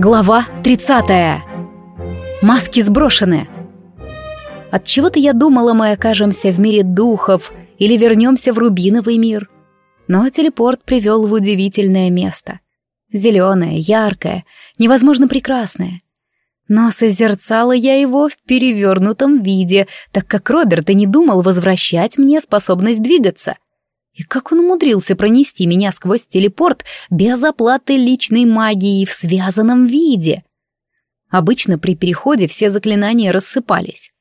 Глава 30. Маски сброшены. От чего-то я думала, мы окажемся в мире духов или вернемся в рубиновый мир. Но телепорт привел в удивительное место. Зеленое, яркое, невозможно прекрасное. Но созерцала я его в перевернутом виде, так как Роберт и не думал возвращать мне способность двигаться — и как он умудрился пронести меня сквозь телепорт без оплаты личной магии в связанном виде? Обычно при переходе все заклинания рассыпались.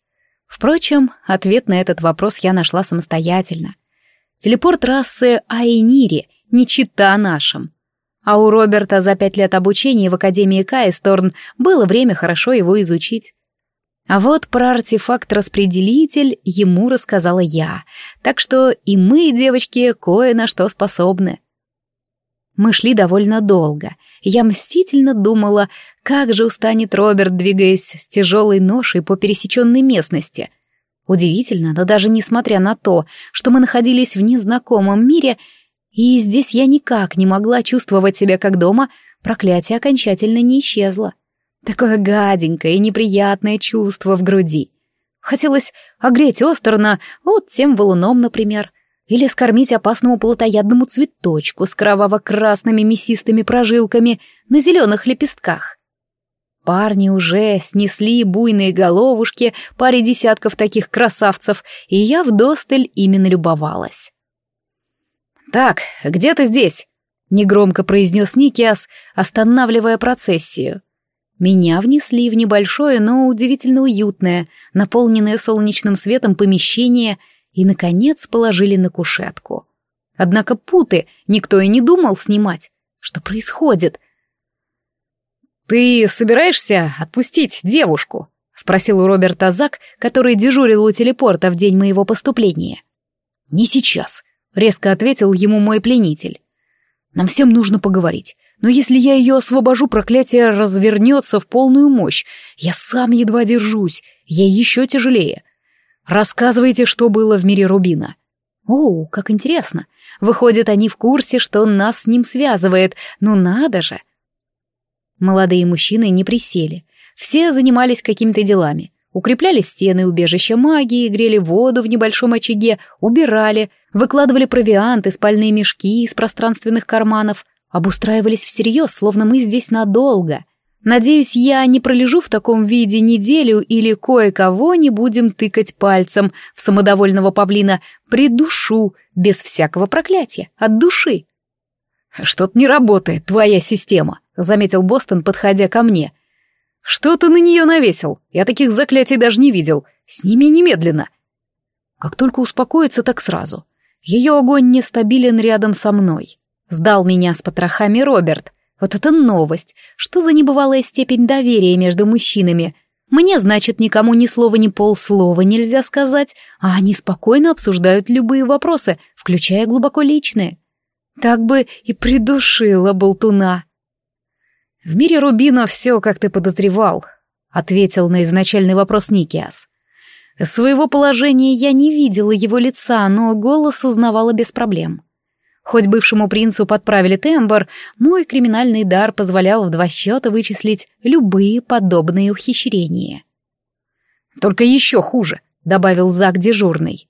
Впрочем, ответ на этот вопрос я нашла самостоятельно. Телепорт расы Айнири не чита нашим. А у Роберта за пять лет обучения в Академии Кайсторн было время хорошо его изучить. А вот про артефакт-распределитель ему рассказала я, так что и мы, девочки, кое на что способны. Мы шли довольно долго. Я мстительно думала, как же устанет Роберт, двигаясь с тяжелой ношей по пересеченной местности. Удивительно, но даже несмотря на то, что мы находились в незнакомом мире, и здесь я никак не могла чувствовать себя как дома, проклятие окончательно не исчезло. Такое гаденькое и неприятное чувство в груди. Хотелось огреть Остерна вот тем валуном, например, или скормить опасному плотоядному цветочку с кроваво-красными мясистыми прожилками на зеленых лепестках. Парни уже снесли буйные головушки паре десятков таких красавцев, и я вдосталь именно любовалась. «Так, где ты здесь?» — негромко произнес Никиас, останавливая процессию. Меня внесли в небольшое, но удивительно уютное, наполненное солнечным светом помещение и, наконец, положили на кушетку. Однако путы никто и не думал снимать. Что происходит? «Ты собираешься отпустить девушку?» — спросил у Роберта Зак, который дежурил у телепорта в день моего поступления. «Не сейчас», — резко ответил ему мой пленитель. «Нам всем нужно поговорить. Но если я ее освобожу, проклятие развернется в полную мощь. Я сам едва держусь, я еще тяжелее. Рассказывайте, что было в мире Рубина. О, как интересно. Выходит, они в курсе, что нас с ним связывает. Ну надо же. Молодые мужчины не присели. Все занимались какими-то делами. Укрепляли стены убежища магии, грели воду в небольшом очаге, убирали, выкладывали провианты, спальные мешки из пространственных карманов — Обустраивались всерьез, словно мы здесь надолго. Надеюсь, я не пролежу в таком виде неделю или кое-кого не будем тыкать пальцем в самодовольного павлина, при душу без всякого проклятия, от души. «Что-то не работает твоя система», — заметил Бостон, подходя ко мне. «Что ты на нее навесил? Я таких заклятий даже не видел. Сними немедленно». Как только успокоится, так сразу. Ее огонь нестабилен рядом со мной. Сдал меня с потрохами Роберт. Вот это новость! Что за небывалая степень доверия между мужчинами? Мне, значит, никому ни слова, ни полслова нельзя сказать, а они спокойно обсуждают любые вопросы, включая глубоко личные. Так бы и придушила болтуна. «В мире Рубина все, как ты подозревал», — ответил на изначальный вопрос Никиас. С своего положения я не видела его лица, но голос узнавала без проблем. Хоть бывшему принцу подправили тембр, мой криминальный дар позволял в два счета вычислить любые подобные ухищрения. «Только еще хуже», — добавил Зак дежурный.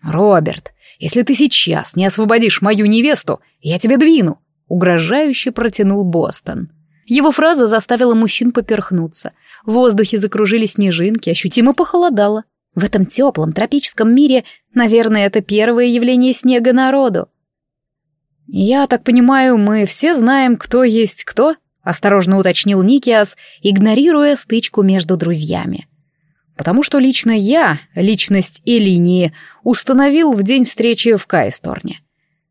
«Роберт, если ты сейчас не освободишь мою невесту, я тебе двину», — угрожающе протянул Бостон. Его фраза заставила мужчин поперхнуться. В воздухе закружили снежинки, ощутимо похолодало. В этом теплом тропическом мире, наверное, это первое явление снега народу. «Я так понимаю, мы все знаем, кто есть кто?» — осторожно уточнил Никиас, игнорируя стычку между друзьями. «Потому что лично я, личность и линии, установил в день встречи в Кайсторне.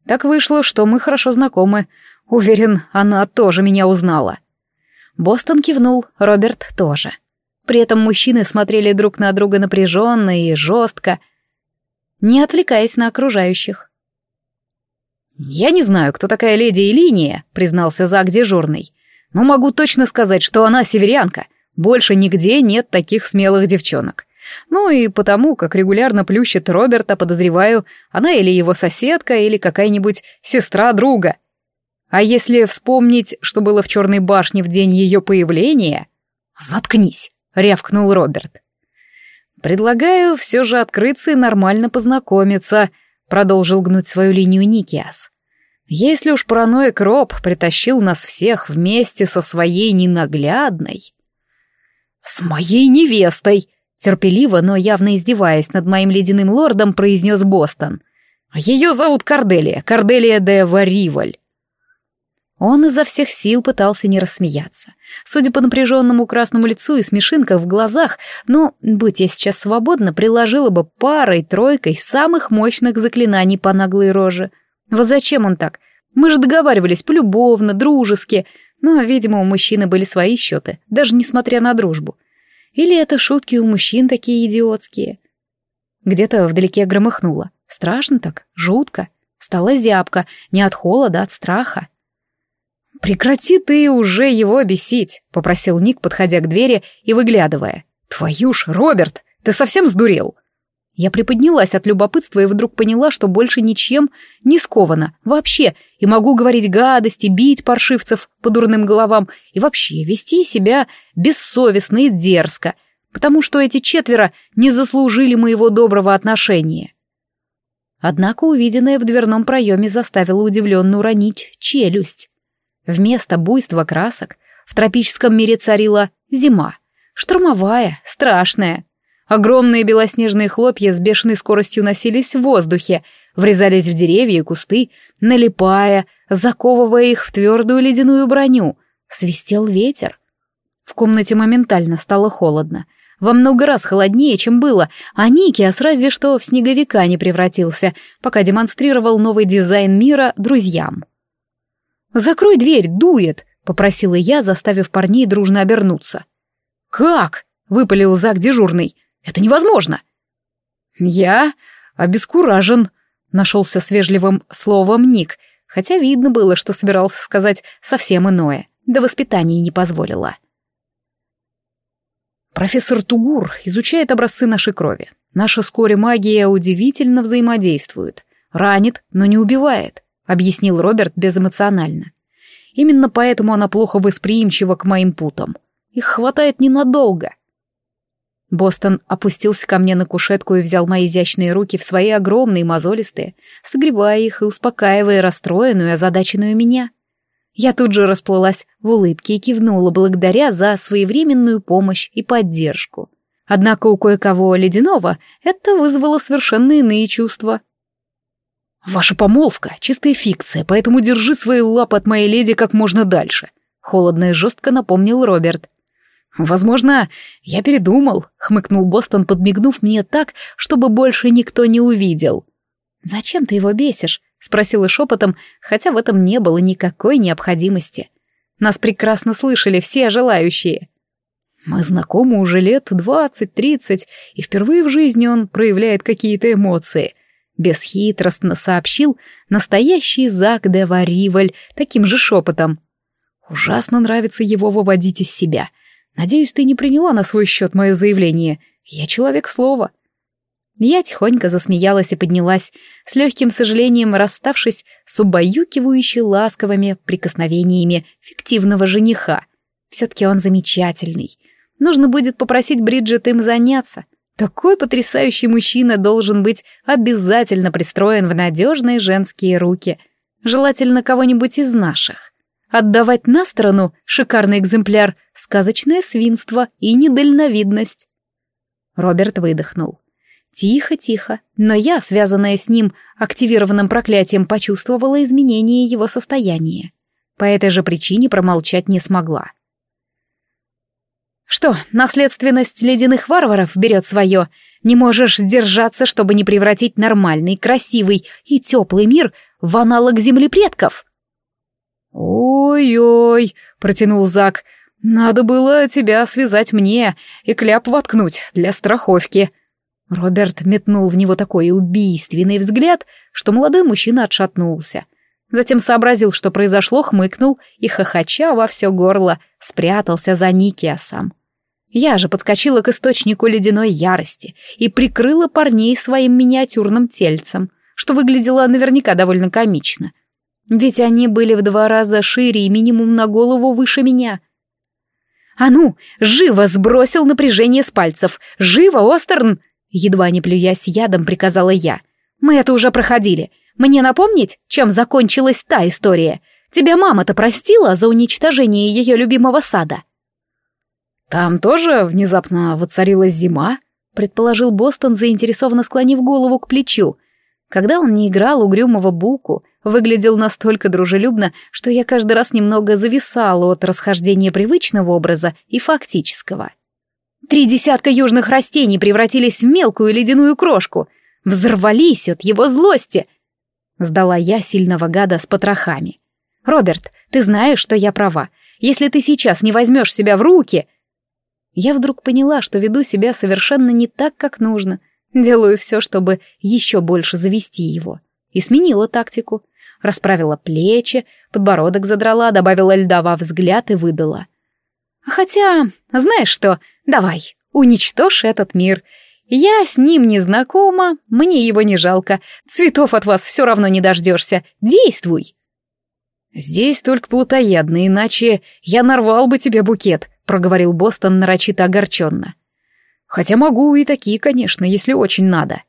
Так вышло, что мы хорошо знакомы. Уверен, она тоже меня узнала». Бостон кивнул, Роберт тоже. При этом мужчины смотрели друг на друга напряженно и жестко, не отвлекаясь на окружающих. «Я не знаю, кто такая леди Элиния», — признался Зак дежурный. «Но могу точно сказать, что она северянка. Больше нигде нет таких смелых девчонок. Ну и потому, как регулярно плющит Роберта, подозреваю, она или его соседка, или какая-нибудь сестра друга. А если вспомнить, что было в Черной башне в день ее появления...» «Заткнись», — рявкнул Роберт. «Предлагаю все же открыться и нормально познакомиться», — Продолжил гнуть свою линию Никиас. Если уж параноик Роб притащил нас всех вместе со своей ненаглядной... «С моей невестой!» Терпеливо, но явно издеваясь над моим ледяным лордом, произнес Бостон. «Ее зовут Корделия, Корделия де Вариваль». Он изо всех сил пытался не рассмеяться, Судя по напряженному красному лицу и смешинках в глазах, ну, но быть я сейчас свободна, приложила бы парой-тройкой самых мощных заклинаний по наглой роже. Вот зачем он так? Мы же договаривались полюбовно, дружески. Но, видимо, у мужчины были свои счеты, даже несмотря на дружбу. Или это шутки у мужчин такие идиотские? Где-то вдалеке громыхнуло. Страшно так, жутко. Стало зябко, не от холода, а от страха. «Прекрати ты уже его бесить», — попросил Ник, подходя к двери и выглядывая. «Твою ж, Роберт, ты совсем сдурел?» Я приподнялась от любопытства и вдруг поняла, что больше ничем не скована, вообще, и могу говорить гадости, бить паршивцев по дурным головам и вообще вести себя бессовестно и дерзко, потому что эти четверо не заслужили моего доброго отношения. Однако увиденное в дверном проеме заставило удивленно уронить челюсть. Вместо буйства красок в тропическом мире царила зима. Штормовая, страшная. Огромные белоснежные хлопья с бешеной скоростью носились в воздухе, врезались в деревья и кусты, налипая, заковывая их в твердую ледяную броню. Свистел ветер. В комнате моментально стало холодно. Во много раз холоднее, чем было, а Никиас разве что в снеговика не превратился, пока демонстрировал новый дизайн мира друзьям. «Закрой дверь, дует!» — попросила я, заставив парней дружно обернуться. «Как?» — выпалил Зак дежурный. «Это невозможно!» «Я обескуражен», — нашелся с вежливым словом Ник, хотя видно было, что собирался сказать совсем иное, да воспитание не позволило. Профессор Тугур изучает образцы нашей крови. Наша скоре магия удивительно взаимодействует. Ранит, но не убивает объяснил Роберт безэмоционально. Именно поэтому она плохо восприимчива к моим путам. Их хватает ненадолго. Бостон опустился ко мне на кушетку и взял мои изящные руки в свои огромные мозолистые, согревая их и успокаивая расстроенную и озадаченную меня. Я тут же расплылась в улыбке и кивнула благодаря за своевременную помощь и поддержку. Однако у кое-кого ледяного это вызвало совершенно иные чувства — «Ваша помолвка — чистая фикция, поэтому держи свои лапы от моей леди как можно дальше», — холодно и жестко напомнил Роберт. «Возможно, я передумал», — хмыкнул Бостон, подмигнув мне так, чтобы больше никто не увидел. «Зачем ты его бесишь?» — спросила шепотом, хотя в этом не было никакой необходимости. Нас прекрасно слышали все желающие. Мы знакомы уже лет двадцать-тридцать, и впервые в жизни он проявляет какие-то эмоции бесхитростно сообщил настоящий Зак де Вариваль таким же шепотом. «Ужасно нравится его выводить из себя. Надеюсь, ты не приняла на свой счет мое заявление. Я человек слова». Я тихонько засмеялась и поднялась, с легким сожалением расставшись с убаюкивающе ласковыми прикосновениями фиктивного жениха. Все-таки он замечательный. Нужно будет попросить Бриджит им заняться. Такой потрясающий мужчина должен быть обязательно пристроен в надежные женские руки, желательно кого-нибудь из наших. Отдавать на сторону шикарный экземпляр, сказочное свинство и недальновидность. Роберт выдохнул. Тихо-тихо, но я, связанная с ним активированным проклятием, почувствовала изменение его состояния. По этой же причине промолчать не смогла. Что, наследственность ледяных варваров берет свое? Не можешь сдержаться, чтобы не превратить нормальный, красивый и теплый мир в аналог земли предков? «Ой-ой», — протянул Зак, — «надо было тебя связать мне и кляп воткнуть для страховки». Роберт метнул в него такой убийственный взгляд, что молодой мужчина отшатнулся. Затем сообразил, что произошло, хмыкнул и, хохоча во все горло, спрятался за Никиасом. Я же подскочила к источнику ледяной ярости и прикрыла парней своим миниатюрным тельцем, что выглядело наверняка довольно комично. Ведь они были в два раза шире и минимум на голову выше меня. «А ну, живо сбросил напряжение с пальцев! Живо, Остерн!» Едва не плюясь ядом, приказала я. «Мы это уже проходили. Мне напомнить, чем закончилась та история? Тебя мама-то простила за уничтожение ее любимого сада?» «Там тоже внезапно воцарилась зима», — предположил Бостон, заинтересованно склонив голову к плечу. Когда он не играл угрюмого буку, выглядел настолько дружелюбно, что я каждый раз немного зависала от расхождения привычного образа и фактического. Три десятка южных растений превратились в мелкую ледяную крошку. Взорвались от его злости. Сдала я сильного гада с потрохами. «Роберт, ты знаешь, что я права. Если ты сейчас не возьмешь себя в руки, я вдруг поняла, что веду себя совершенно не так, как нужно. Делаю все, чтобы еще больше завести его. И сменила тактику. Расправила плечи, подбородок задрала, добавила льда во взгляд и выдала. «Хотя, знаешь что, давай, уничтожь этот мир. Я с ним не знакома, мне его не жалко. Цветов от вас все равно не дождешься. Действуй!» «Здесь только плотоядно, иначе я нарвал бы тебе букет», проговорил Бостон нарочито огорченно. «Хотя могу и такие, конечно, если очень надо».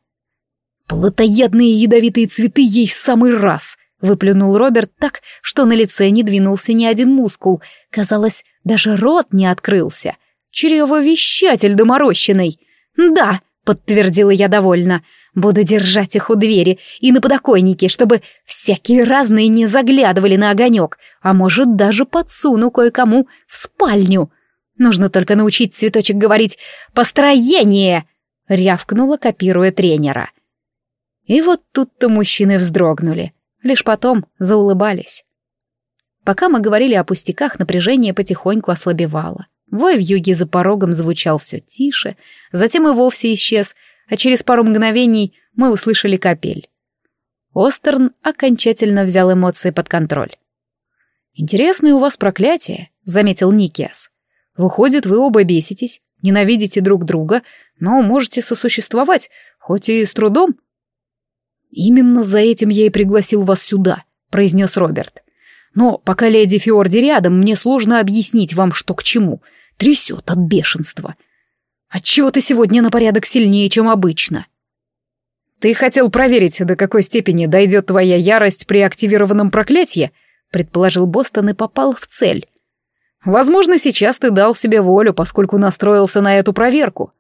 «Плотоядные ядовитые цветы ей в самый раз!» — выплюнул Роберт так, что на лице не двинулся ни один мускул. Казалось, даже рот не открылся. «Чревовещатель доморощенный!» «Да!» — подтвердила я довольно. «Буду держать их у двери и на подоконнике, чтобы всякие разные не заглядывали на огонек, а может, даже подсуну кое-кому в спальню!» Нужно только научить цветочек говорить «построение», — рявкнула, копируя тренера. И вот тут-то мужчины вздрогнули, лишь потом заулыбались. Пока мы говорили о пустяках, напряжение потихоньку ослабевало. Вой в юге за порогом звучал все тише, затем и вовсе исчез, а через пару мгновений мы услышали капель. Остерн окончательно взял эмоции под контроль. «Интересное у вас проклятие», — заметил Никиас. Выходит, вы оба беситесь, ненавидите друг друга, но можете сосуществовать, хоть и с трудом. «Именно за этим я и пригласил вас сюда», — произнес Роберт. «Но пока леди Фиорди рядом, мне сложно объяснить вам, что к чему. Трясет от бешенства. Отчего ты сегодня на порядок сильнее, чем обычно?» «Ты хотел проверить, до какой степени дойдет твоя ярость при активированном проклятии?» — предположил Бостон и попал в цель. Возможно, сейчас ты дал себе волю, поскольку настроился на эту проверку.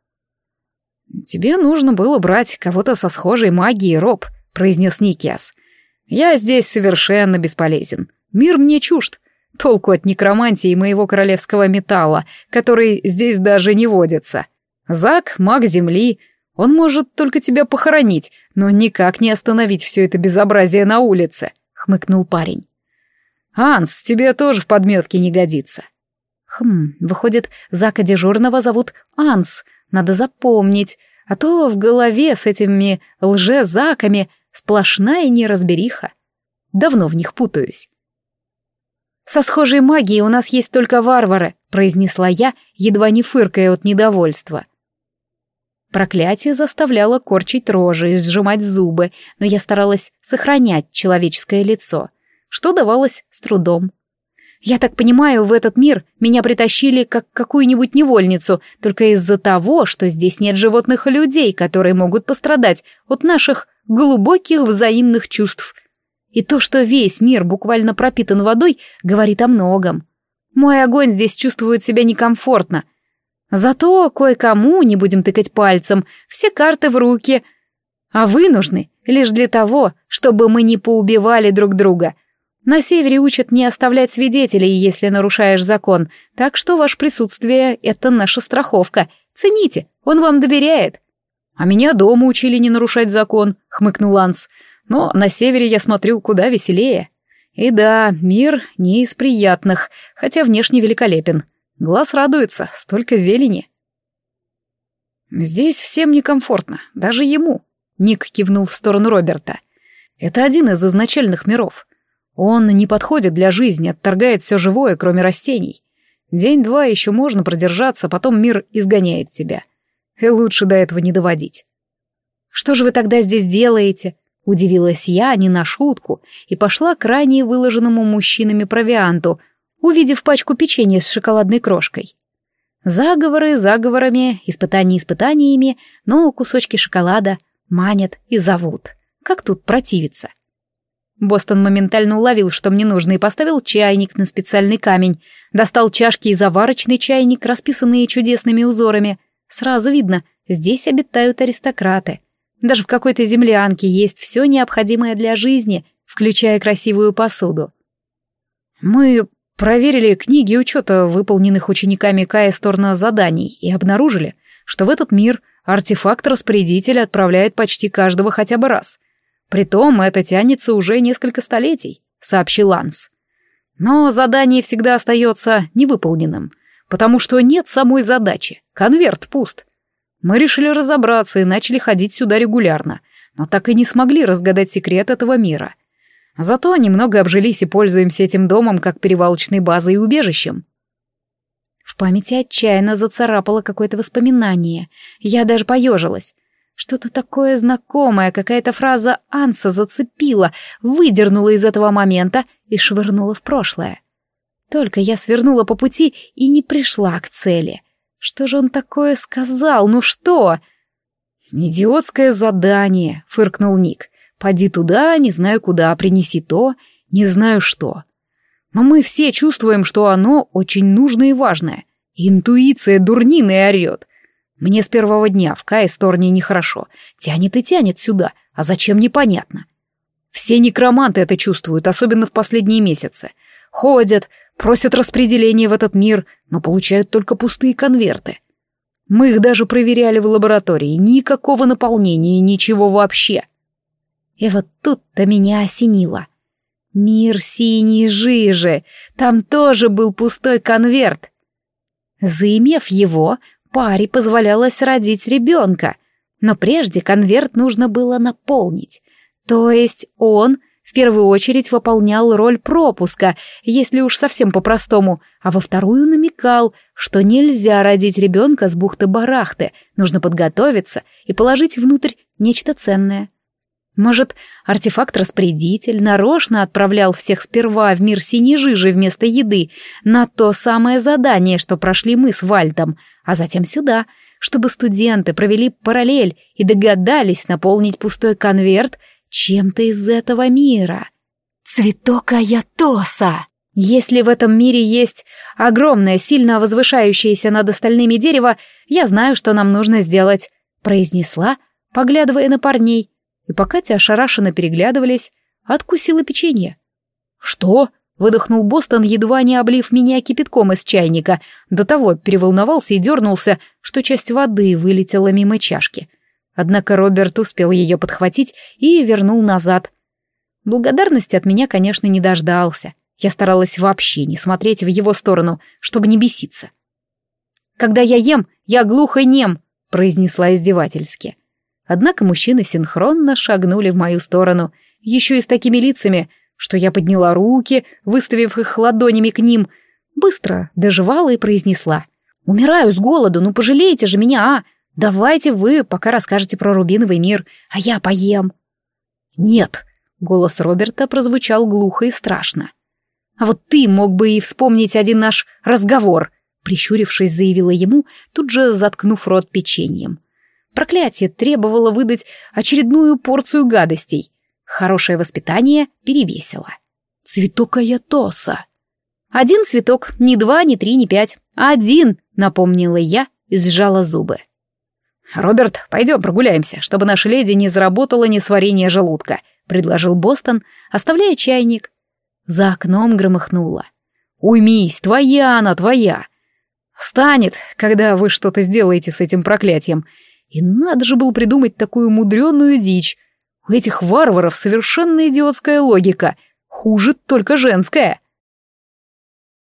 Тебе нужно было брать кого-то со схожей магией, Роб, произнес Никиас. Я здесь совершенно бесполезен. Мир мне чужд. Толку от некромантии и моего королевского металла, который здесь даже не водится. Зак — маг земли. Он может только тебя похоронить, но никак не остановить все это безобразие на улице», — хмыкнул парень. «Анс, тебе тоже в подметке не годится. Хм, выходит, Зака дежурного зовут Анс. Надо запомнить. А то в голове с этими лже-заками сплошная неразбериха. Давно в них путаюсь. «Со схожей магией у нас есть только варвары», — произнесла я, едва не фыркая от недовольства. Проклятие заставляло корчить рожи и сжимать зубы, но я старалась сохранять человеческое лицо, что давалось с трудом. Я так понимаю, в этот мир меня притащили как какую-нибудь невольницу, только из-за того, что здесь нет животных и людей, которые могут пострадать от наших глубоких взаимных чувств. И то, что весь мир буквально пропитан водой, говорит о многом. Мой огонь здесь чувствует себя некомфортно. Зато кое-кому, не будем тыкать пальцем, все карты в руки. А вы нужны лишь для того, чтобы мы не поубивали друг друга — на севере учат не оставлять свидетелей, если нарушаешь закон, так что ваше присутствие — это наша страховка. Цените, он вам доверяет». «А меня дома учили не нарушать закон», — хмыкнул Ланс. «Но на севере я смотрю куда веселее». И да, мир не из приятных, хотя внешне великолепен. Глаз радуется, столько зелени. «Здесь всем некомфортно, даже ему», — Ник кивнул в сторону Роберта. «Это один из изначальных миров». Он не подходит для жизни, отторгает все живое, кроме растений. День-два еще можно продержаться, потом мир изгоняет тебя. И лучше до этого не доводить. «Что же вы тогда здесь делаете?» — удивилась я не на шутку и пошла к ранее выложенному мужчинами провианту, увидев пачку печенья с шоколадной крошкой. Заговоры заговорами, испытания испытаниями, но кусочки шоколада манят и зовут. Как тут противиться? — Бостон моментально уловил, что мне нужно, и поставил чайник на специальный камень. Достал чашки и заварочный чайник, расписанные чудесными узорами. Сразу видно, здесь обитают аристократы. Даже в какой-то землянке есть все необходимое для жизни, включая красивую посуду. Мы проверили книги учета выполненных учениками Кая Сторна заданий и обнаружили, что в этот мир артефакт-распорядитель отправляет почти каждого хотя бы раз — Притом это тянется уже несколько столетий, сообщил Ланс. Но задание всегда остается невыполненным, потому что нет самой задачи, конверт пуст. Мы решили разобраться и начали ходить сюда регулярно, но так и не смогли разгадать секрет этого мира. Зато немного обжились и пользуемся этим домом как перевалочной базой и убежищем. В памяти отчаянно зацарапало какое-то воспоминание. Я даже поежилась. Что-то такое знакомое, какая-то фраза Анса зацепила, выдернула из этого момента и швырнула в прошлое. Только я свернула по пути и не пришла к цели. Что же он такое сказал? Ну что? «Идиотское задание», — фыркнул Ник. «Поди туда, не знаю куда, принеси то, не знаю что». Но мы все чувствуем, что оно очень нужное и важное. Интуиция дурниной орёт. Мне с первого дня в Каесторне нехорошо. Тянет и тянет сюда, а зачем непонятно. Все некроманты это чувствуют, особенно в последние месяцы. Ходят, просят распределения в этот мир, но получают только пустые конверты. Мы их даже проверяли в лаборатории, никакого наполнения, ничего вообще. И вот тут-то меня осенило. Мир синий жижи, там тоже был пустой конверт. Заимев его, паре позволялось родить ребенка, но прежде конверт нужно было наполнить. То есть он в первую очередь выполнял роль пропуска, если уж совсем по-простому, а во вторую намекал, что нельзя родить ребенка с бухты-барахты, нужно подготовиться и положить внутрь нечто ценное. Может, артефакт-распорядитель нарочно отправлял всех сперва в мир синей жижи вместо еды на то самое задание, что прошли мы с Вальдом — а затем сюда, чтобы студенты провели параллель и догадались наполнить пустой конверт чем-то из этого мира. Цветок Аятоса! Если в этом мире есть огромное, сильно возвышающееся над остальными дерево, я знаю, что нам нужно сделать», — произнесла, поглядывая на парней. И пока те ошарашенно переглядывались, откусила печенье. «Что?» Выдохнул Бостон, едва не облив меня кипятком из чайника. До того переволновался и дернулся, что часть воды вылетела мимо чашки. Однако Роберт успел ее подхватить и вернул назад. Благодарности от меня, конечно, не дождался. Я старалась вообще не смотреть в его сторону, чтобы не беситься. «Когда я ем, я глухо нем», — произнесла издевательски. Однако мужчины синхронно шагнули в мою сторону, еще и с такими лицами — что я подняла руки, выставив их ладонями к ним, быстро доживала и произнесла. «Умираю с голоду, ну пожалейте же меня, а! Давайте вы пока расскажете про рубиновый мир, а я поем». «Нет», — голос Роберта прозвучал глухо и страшно. «А вот ты мог бы и вспомнить один наш разговор», — прищурившись, заявила ему, тут же заткнув рот печеньем. Проклятие требовало выдать очередную порцию гадостей. Хорошее воспитание перевесило. Цветок Аятоса. Один цветок, не два, не три, не пять. Один, напомнила я и сжала зубы. «Роберт, пойдем прогуляемся, чтобы наша леди не заработала несварение желудка», — предложил Бостон, оставляя чайник. За окном громыхнуло. «Уймись, твоя она, твоя!» «Станет, когда вы что-то сделаете с этим проклятием!» И надо же было придумать такую мудреную дичь, у этих варваров совершенно идиотская логика. Хуже только женская.